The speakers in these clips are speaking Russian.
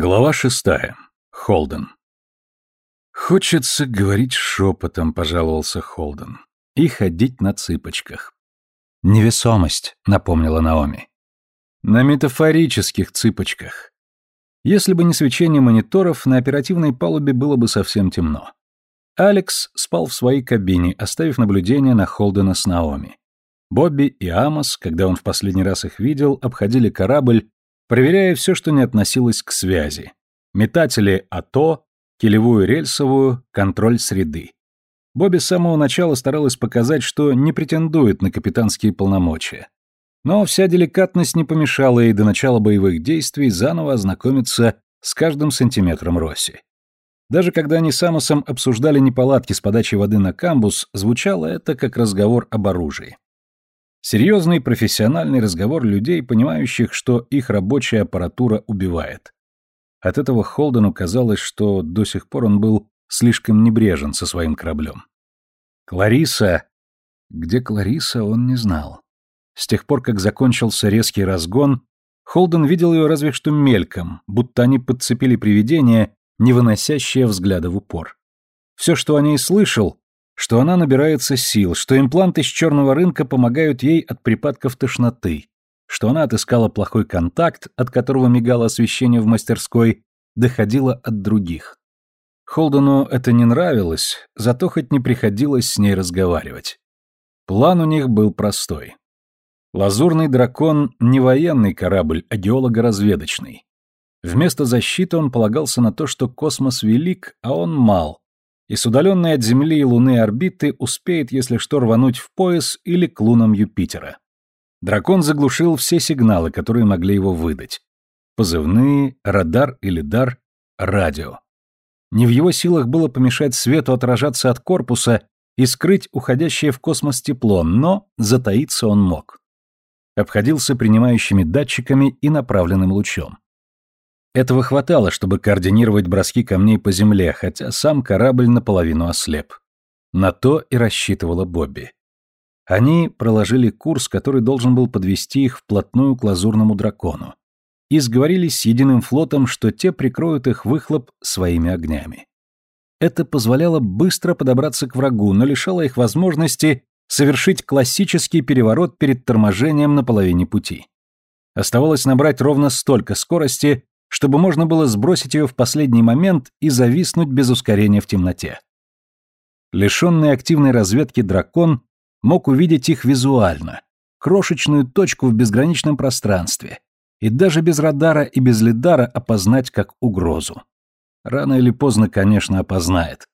Глава шестая. Холден. «Хочется говорить шепотом», — пожаловался Холден, — «и ходить на цыпочках». «Невесомость», — напомнила Наоми. «На метафорических цыпочках. Если бы не свечение мониторов, на оперативной палубе было бы совсем темно. Алекс спал в своей кабине, оставив наблюдение на Холдена с Наоми. Бобби и Амос, когда он в последний раз их видел, обходили корабль, проверяя все, что не относилось к связи. Метатели АТО, килевую рельсовую, контроль среды. Бобби с самого начала старалась показать, что не претендует на капитанские полномочия. Но вся деликатность не помешала ей до начала боевых действий заново ознакомиться с каждым сантиметром Росси. Даже когда они с Амосом обсуждали неполадки с подачей воды на камбус, звучало это как разговор об оружии. Серьезный профессиональный разговор людей, понимающих, что их рабочая аппаратура убивает. От этого Холдену казалось, что до сих пор он был слишком небрежен со своим кораблем. Клариса... Где Клариса, он не знал. С тех пор, как закончился резкий разгон, Холден видел ее разве что мельком, будто они подцепили привидение, не выносящее взгляда в упор. Все, что о ней слышал, что она набирается сил, что импланты с черного рынка помогают ей от припадков тошноты, что она отыскала плохой контакт, от которого мигало освещение в мастерской, доходило от других. Холдену это не нравилось, зато хоть не приходилось с ней разговаривать. План у них был простой. Лазурный дракон — не военный корабль, а геолого-разведочный. Вместо защиты он полагался на то, что космос велик, а он мал, и с удаленной от Земли и Луны орбиты успеет, если что, рвануть в пояс или к лунам Юпитера. Дракон заглушил все сигналы, которые могли его выдать. Позывные, радар или дар, радио. Не в его силах было помешать свету отражаться от корпуса и скрыть уходящее в космос тепло, но затаиться он мог. Обходился принимающими датчиками и направленным лучом. Этого хватало, чтобы координировать броски камней по земле, хотя сам корабль наполовину ослеп. На то и рассчитывала Бобби. Они проложили курс, который должен был подвести их вплотную к лазурному дракону, и сговорились с единым флотом, что те прикроют их выхлоп своими огнями. Это позволяло быстро подобраться к врагу, но лишало их возможности совершить классический переворот перед торможением на половине пути. Оставалось набрать ровно столько скорости, чтобы можно было сбросить ее в последний момент и зависнуть без ускорения в темноте. Лишенный активной разведки дракон мог увидеть их визуально, крошечную точку в безграничном пространстве, и даже без радара и без лидара опознать как угрозу. Рано или поздно, конечно, опознает.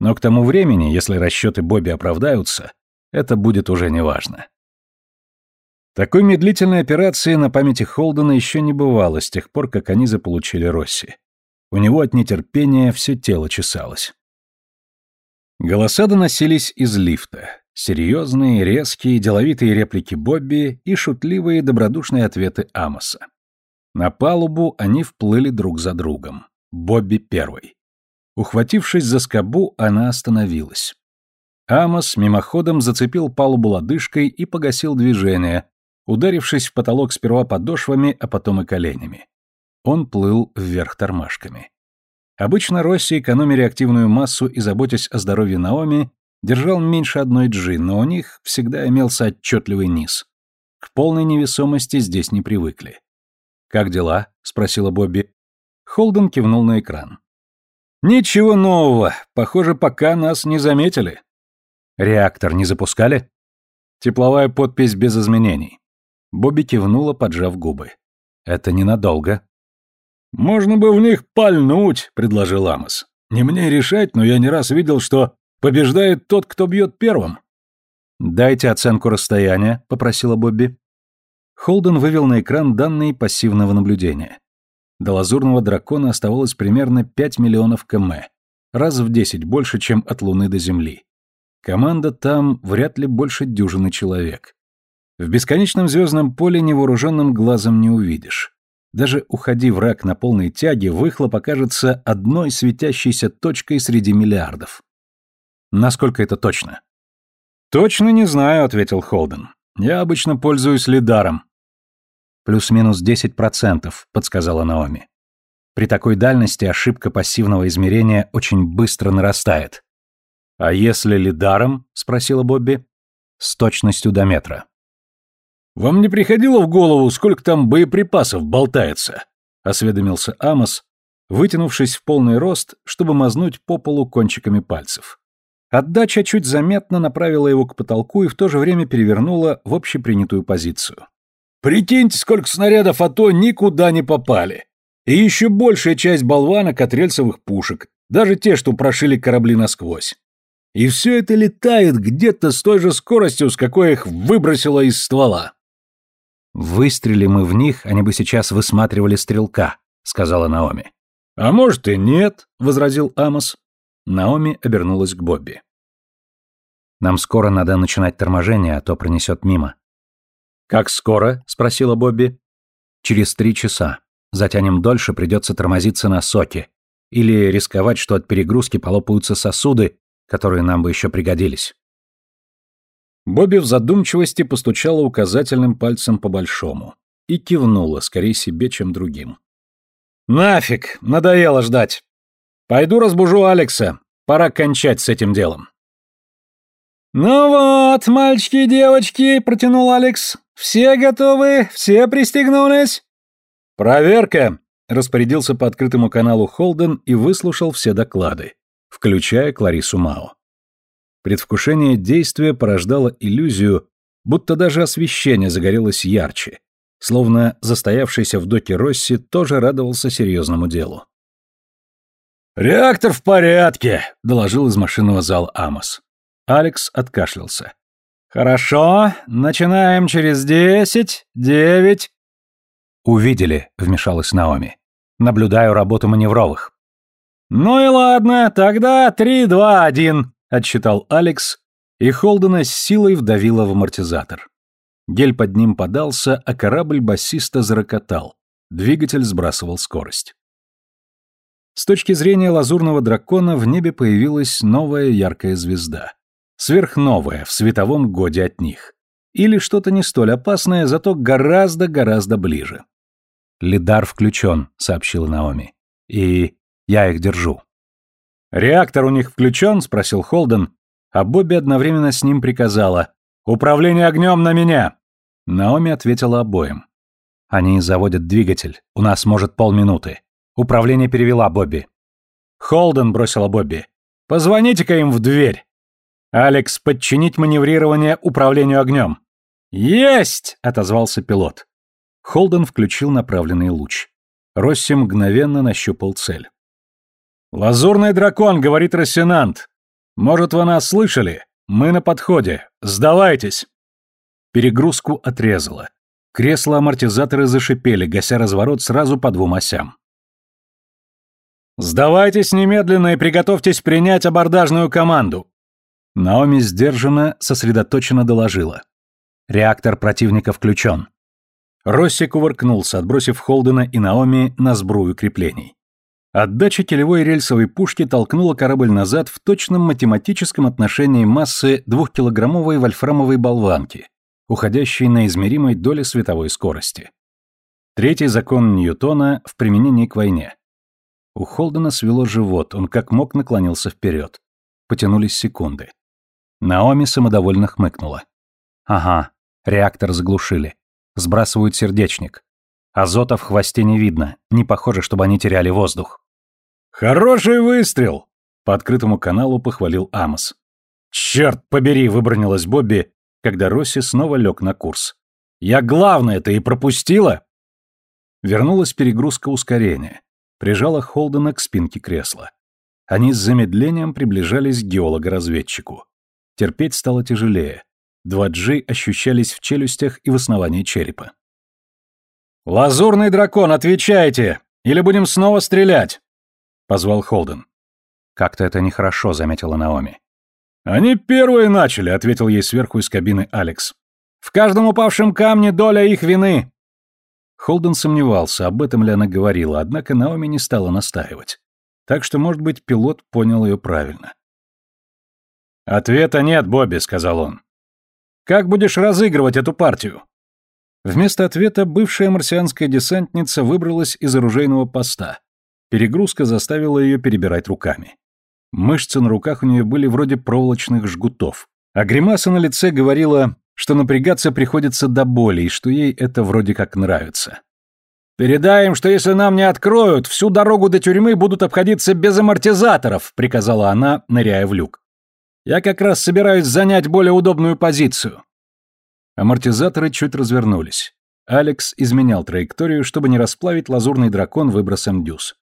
Но к тому времени, если расчеты Бобби оправдаются, это будет уже неважно. Такой медлительной операции на памяти Холдена еще не бывало с тех пор, как они заполучили Росси. У него от нетерпения все тело чесалось. Голоса доносились из лифта. Серьезные, резкие, деловитые реплики Бобби и шутливые добродушные ответы Амоса. На палубу они вплыли друг за другом. Бобби первый. Ухватившись за скобу, она остановилась. Амос мимоходом зацепил палубу лодыжкой и погасил движение, ударившись в потолок сперва подошвами, а потом и коленями. Он плыл вверх тормашками. Обычно Росси, экономя реактивную массу и заботясь о здоровье Наоми, держал меньше одной джи, но у них всегда имелся отчетливый низ. К полной невесомости здесь не привыкли. «Как дела?» — спросила Бобби. Холден кивнул на экран. «Ничего нового. Похоже, пока нас не заметили». «Реактор не запускали?» «Тепловая подпись без изменений». Бобби кивнула, поджав губы. «Это ненадолго». «Можно бы в них пальнуть», — предложил Амос. «Не мне решать, но я не раз видел, что побеждает тот, кто бьет первым». «Дайте оценку расстояния», — попросила Бобби. Холден вывел на экран данные пассивного наблюдения. До лазурного дракона оставалось примерно 5 миллионов км, раз в 10 больше, чем от Луны до Земли. Команда там вряд ли больше дюжины человек. В бесконечном звездном поле невооруженным глазом не увидишь. Даже уходи враг на полной тяге, выхлоп окажется одной светящейся точкой среди миллиардов. Насколько это точно? Точно не знаю, ответил Холден. Я обычно пользуюсь лидаром. Плюс-минус 10%, подсказала Наоми. При такой дальности ошибка пассивного измерения очень быстро нарастает. «А если лидаром?» — спросила Бобби. «С точностью до метра». «Вам не приходило в голову, сколько там боеприпасов болтается?» — осведомился Амос, вытянувшись в полный рост, чтобы мазнуть по полу кончиками пальцев. Отдача чуть заметно направила его к потолку и в то же время перевернула в общепринятую позицию. «Прикиньте, сколько снарядов АТО никуда не попали! И еще большая часть болванок от рельсовых пушек, даже те, что прошили корабли насквозь. И все это летает где-то с той же скоростью, с какой их выбросило из ствола. «Выстрели мы в них, они бы сейчас высматривали стрелка», — сказала Наоми. «А может и нет», — возразил Амос. Наоми обернулась к Бобби. «Нам скоро надо начинать торможение, а то пронесет мимо». «Как скоро?» — спросила Бобби. «Через три часа. Затянем дольше, придется тормозиться на соке. Или рисковать, что от перегрузки полопаются сосуды, которые нам бы еще пригодились». Бобби в задумчивости постучала указательным пальцем по большому и кивнула, скорее себе, чем другим. «Нафиг! Надоело ждать! Пойду разбужу Алекса. Пора кончать с этим делом». «Ну вот, мальчики и девочки», — протянул Алекс. «Все готовы? Все пристегнулись?» «Проверка», — распорядился по открытому каналу Холден и выслушал все доклады, включая Кларису Мао. Предвкушение действия порождало иллюзию, будто даже освещение загорелось ярче, словно застоявшийся в доке Росси тоже радовался серьезному делу. «Реактор в порядке», — доложил из машинного зала Амос. Алекс откашлялся. «Хорошо, начинаем через десять, девять...» «Увидели», — вмешалась Наоми. «Наблюдаю работу маневровых». «Ну и ладно, тогда три, два, один», — отсчитал Алекс, и Холдена с силой вдавило в амортизатор. Гель под ним подался, а корабль басиста зарокотал. Двигатель сбрасывал скорость. С точки зрения лазурного дракона в небе появилась новая яркая звезда. Сверхновая, в световом годе от них. Или что-то не столь опасное, зато гораздо-гораздо ближе. «Лидар включен», — сообщила Наоми. «И я их держу». «Реактор у них включен?» — спросил Холден, а Бобби одновременно с ним приказала. «Управление огнем на меня!» Наоми ответила обоим. «Они заводят двигатель. У нас, может, полминуты. Управление перевела Бобби». «Холден», — бросила Бобби. «Позвоните-ка им в дверь». «Алекс, подчинить маневрирование управлению огнем». «Есть!» — отозвался пилот. Холден включил направленный луч. Росси мгновенно нащупал цель. «Лазурный дракон», — говорит Рассенант. «Может, вы нас слышали? Мы на подходе. Сдавайтесь!» Перегрузку отрезало. Кресла-амортизаторы зашипели, гася разворот сразу по двум осям. «Сдавайтесь немедленно и приготовьтесь принять абордажную команду!» Наоми сдержанно, сосредоточенно доложила. Реактор противника включен. Росси кувыркнулся, отбросив Холдена и Наоми на сбрую креплений. Отдача телевой рельсовой пушки толкнула корабль назад в точном математическом отношении массы двухкилограммовой вольфрамовой болванки, уходящей на измеримой доли световой скорости. Третий закон Ньютона в применении к войне. У Холдена свело живот, он как мог наклонился вперед. Потянулись секунды. Наоми самодовольно хмыкнула. «Ага, реактор заглушили. Сбрасывают сердечник. Азота в хвосте не видно, не похоже, чтобы они теряли воздух». «Хороший выстрел!» — по открытому каналу похвалил Амос. «Черт побери!» — выбронилась Бобби, когда Росси снова лег на курс. «Я главное-то и пропустила!» Вернулась перегрузка ускорения. Прижала Холдена к спинке кресла. Они с замедлением приближались к геолого-разведчику. Терпеть стало тяжелее. Два джи ощущались в челюстях и в основании черепа. «Лазурный дракон, отвечайте! Или будем снова стрелять?» — позвал Холден. «Как-то это нехорошо», — заметила Наоми. «Они первые начали», — ответил ей сверху из кабины Алекс. «В каждом упавшем камне доля их вины». Холден сомневался, об этом ли она говорила, однако Наоми не стала настаивать. Так что, может быть, пилот понял ее правильно. «Ответа нет, Бобби», — сказал он. «Как будешь разыгрывать эту партию?» Вместо ответа бывшая марсианская десантница выбралась из оружейного поста Перегрузка заставила ее перебирать руками. Мышцы на руках у нее были вроде проволочных жгутов, а гримаса на лице говорила, что напрягаться приходится до боли и что ей это вроде как нравится. «Передай им, что если нам не откроют, всю дорогу до тюрьмы будут обходиться без амортизаторов», — приказала она, ныряя в люк. «Я как раз собираюсь занять более удобную позицию». Амортизаторы чуть развернулись. Алекс изменял траекторию, чтобы не расплавить лазурный дракон выбросом дюз.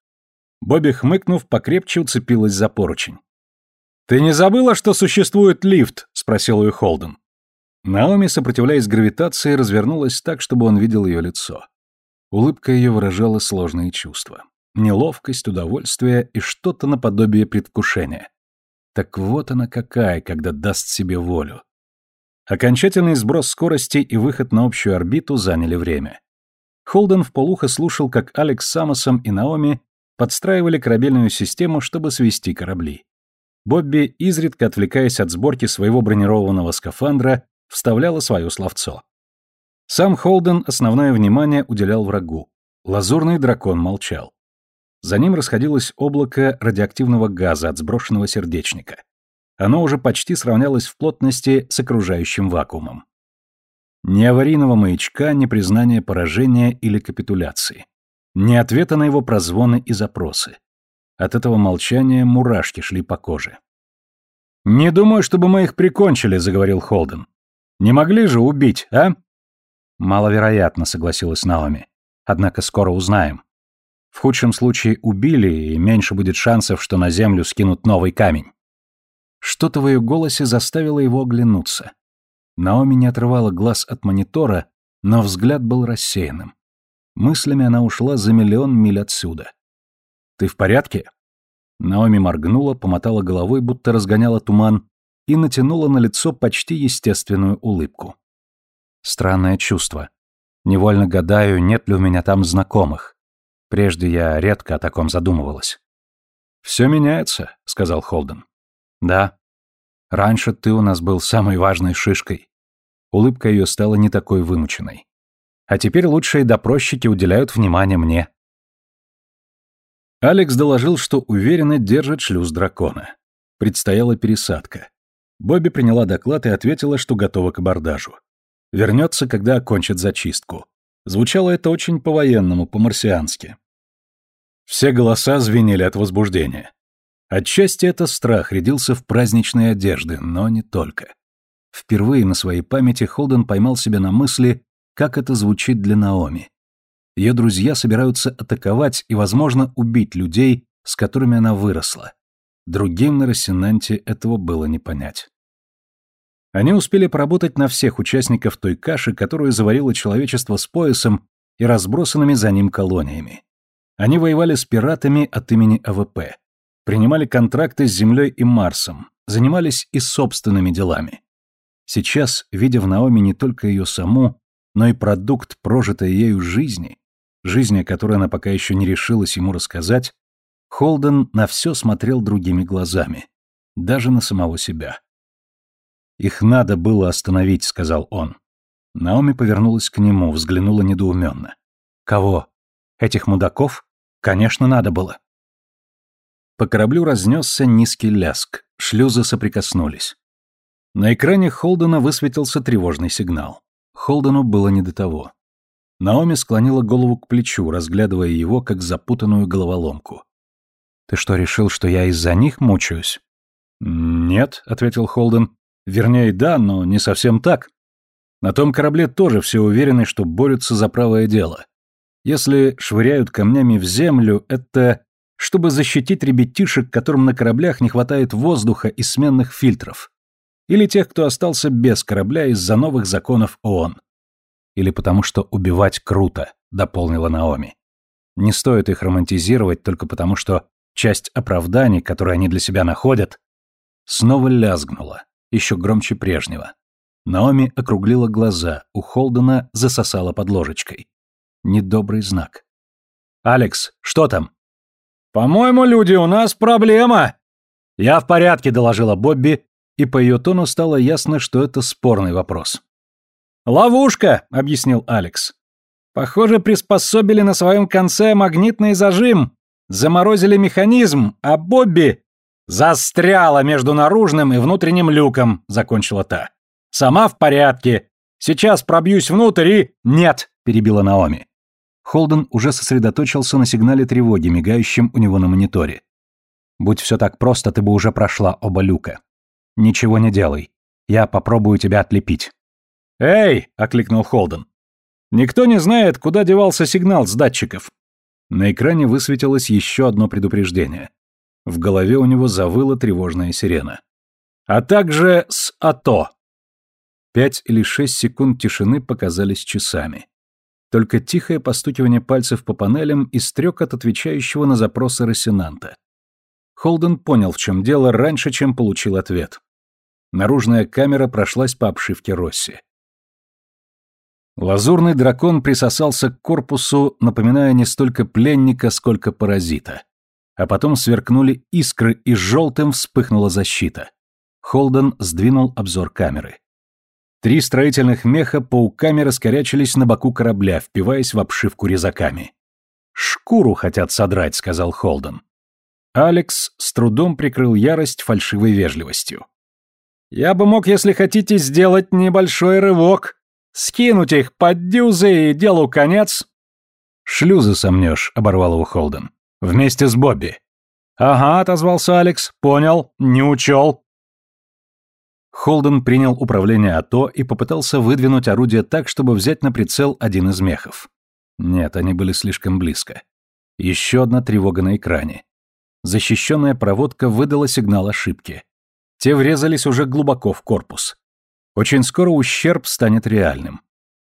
Бобби, хмыкнув, покрепче уцепилась за поручень. «Ты не забыла, что существует лифт?» — спросил ее Холден. Наоми, сопротивляясь гравитации, развернулась так, чтобы он видел ее лицо. Улыбка ее выражала сложные чувства. Неловкость, удовольствие и что-то наподобие предвкушения. Так вот она какая, когда даст себе волю. Окончательный сброс скорости и выход на общую орбиту заняли время. Холден вполуха слушал, как Алекс с Самосом и Наоми подстраивали корабельную систему, чтобы свести корабли. Бобби, изредка отвлекаясь от сборки своего бронированного скафандра, вставляла свое словцо. Сам Холден основное внимание уделял врагу. Лазурный дракон молчал. За ним расходилось облако радиоактивного газа от сброшенного сердечника. Оно уже почти сравнялось в плотности с окружающим вакуумом. Ни аварийного маячка, ни признания поражения или капитуляции. Ни ответа на его прозвоны и запросы. От этого молчания мурашки шли по коже. «Не думаю, чтобы мы их прикончили», — заговорил Холден. «Не могли же убить, а?» «Маловероятно», — согласилась Наоми. «Однако скоро узнаем. В худшем случае убили, и меньше будет шансов, что на землю скинут новый камень». Что-то в ее голосе заставило его оглянуться. Наоми не отрывала глаз от монитора, но взгляд был рассеянным. Мыслями она ушла за миллион миль отсюда. «Ты в порядке?» Наоми моргнула, помотала головой, будто разгоняла туман, и натянула на лицо почти естественную улыбку. Странное чувство. Невольно гадаю, нет ли у меня там знакомых. Прежде я редко о таком задумывалась. «Все меняется», — сказал Холден. «Да. Раньше ты у нас был самой важной шишкой». Улыбка ее стала не такой вымученной. А теперь лучшие допросчики уделяют внимание мне. Алекс доложил, что уверенно держит шлюз дракона. Предстояла пересадка. Бобби приняла доклад и ответила, что готова к абордажу. Вернется, когда окончит зачистку. Звучало это очень по-военному, по-марсиански. Все голоса звенели от возбуждения. Отчасти это страх рядился в праздничной одежды, но не только. Впервые на своей памяти Холден поймал себя на мысли, как это звучит для Наоми. Ее друзья собираются атаковать и, возможно, убить людей, с которыми она выросла. Другим на «Росинанте» этого было не понять. Они успели поработать на всех участников той каши, которую заварило человечество с поясом и разбросанными за ним колониями. Они воевали с пиратами от имени АВП, принимали контракты с Землей и Марсом, занимались и собственными делами. Сейчас, видя в Наоми не только ее саму, но и продукт прожитой ею жизни, жизни, о которой она пока еще не решилась ему рассказать, Холден на все смотрел другими глазами, даже на самого себя. «Их надо было остановить», — сказал он. Наоми повернулась к нему, взглянула недоуменно. «Кого? Этих мудаков? Конечно, надо было». По кораблю разнесся низкий ляск, шлюзы соприкоснулись. На экране Холдена высветился тревожный сигнал. Холдену было не до того. Наоми склонила голову к плечу, разглядывая его как запутанную головоломку. «Ты что, решил, что я из-за них мучаюсь?» «Нет», — ответил Холден. «Вернее, да, но не совсем так. На том корабле тоже все уверены, что борются за правое дело. Если швыряют камнями в землю, это чтобы защитить ребятишек, которым на кораблях не хватает воздуха и сменных фильтров или тех, кто остался без корабля из-за новых законов ООН. Или потому что убивать круто, дополнила Наоми. Не стоит их романтизировать только потому, что часть оправданий, которые они для себя находят, снова лязгнула, еще громче прежнего. Наоми округлила глаза, у Холдена засосала под ложечкой. Недобрый знак. «Алекс, что там?» «По-моему, люди, у нас проблема!» «Я в порядке», — доложила Бобби, и по ее тону стало ясно, что это спорный вопрос. «Ловушка», — объяснил Алекс. «Похоже, приспособили на своем конце магнитный зажим. Заморозили механизм, а Бобби застряла между наружным и внутренним люком, закончила та. Сама в порядке. Сейчас пробьюсь внутрь и... Нет, перебила Наоми. Холден уже сосредоточился на сигнале тревоги, мигающем у него на мониторе. Будь все так просто, ты бы уже прошла оба люка. Ничего не делай. Я попробую тебя отлепить. «Эй!» — окликнул Холден. «Никто не знает, куда девался сигнал с датчиков». На экране высветилось еще одно предупреждение. В голове у него завыла тревожная сирена. «А также с АТО». Пять или шесть секунд тишины показались часами. Только тихое постукивание пальцев по панелям и стрекот отвечающего на запросы Рассенанта. Холден понял, в чем дело, раньше, чем получил ответ. Наружная камера прошлась по обшивке Росси. Лазурный дракон присосался к корпусу, напоминая не столько пленника, сколько паразита. А потом сверкнули искры, и желтым вспыхнула защита. Холден сдвинул обзор камеры. Три строительных меха пауками раскорячились на боку корабля, впиваясь в обшивку резаками. «Шкуру хотят содрать», — сказал Холден. Алекс с трудом прикрыл ярость фальшивой вежливостью. «Я бы мог, если хотите, сделать небольшой рывок», Скинуть их под дюзы и делу конец. Шлюзы сомнешь, оборвал его Холден. Вместе с Бобби. Ага, отозвался Алекс. Понял, не учел. Холден принял управление АТО и попытался выдвинуть орудие так, чтобы взять на прицел один из мехов. Нет, они были слишком близко. Еще одна тревога на экране. Защищенная проводка выдала сигнал ошибки. Те врезались уже глубоко в корпус. Очень скоро ущерб станет реальным.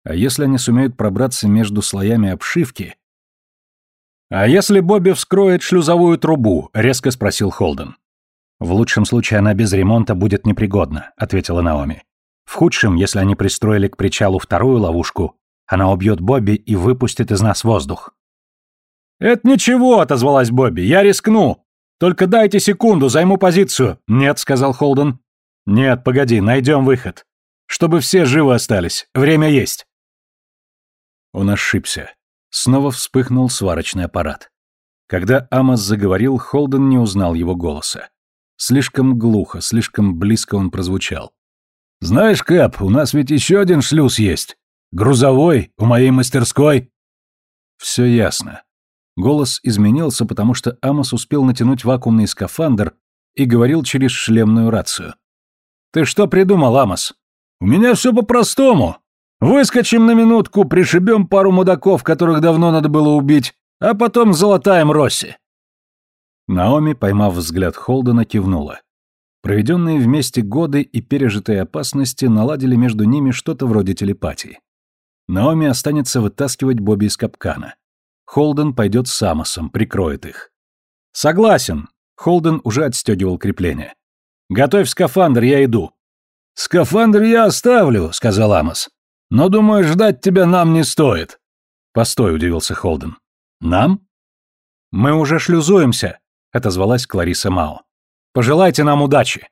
А если они сумеют пробраться между слоями обшивки... «А если Бобби вскроет шлюзовую трубу?» — резко спросил Холден. «В лучшем случае она без ремонта будет непригодна», — ответила Наоми. «В худшем, если они пристроили к причалу вторую ловушку, она убьет Бобби и выпустит из нас воздух». «Это ничего», — отозвалась Бобби, — «я рискну. Только дайте секунду, займу позицию». «Нет», — сказал Холден. «Нет, погоди, найдем выход. Чтобы все живы остались. Время есть. Он ошибся. Снова вспыхнул сварочный аппарат. Когда Амос заговорил, Холден не узнал его голоса. Слишком глухо, слишком близко он прозвучал. «Знаешь, Кэп, у нас ведь еще один шлюз есть. Грузовой, у моей мастерской». Все ясно. Голос изменился, потому что Амос успел натянуть вакуумный скафандр и говорил через шлемную рацию. «Ты что придумал, Амос?» У меня все по-простому. Выскочим на минутку, пришибем пару мудаков, которых давно надо было убить, а потом золотаем Росси». Наоми, поймав взгляд Холдена, кивнула. Проведенные вместе годы и пережитые опасности наладили между ними что-то вроде телепатии. Наоми останется вытаскивать Бобби из капкана. Холден пойдет с Амосом, прикроет их. «Согласен!» Холден уже отстегивал крепление. «Готовь скафандр, я иду!» «Скафандр я оставлю», — сказал Амос. «Но, думаю, ждать тебя нам не стоит». «Постой», — удивился Холден. «Нам?» «Мы уже шлюзуемся», — отозвалась Клариса Мао. «Пожелайте нам удачи».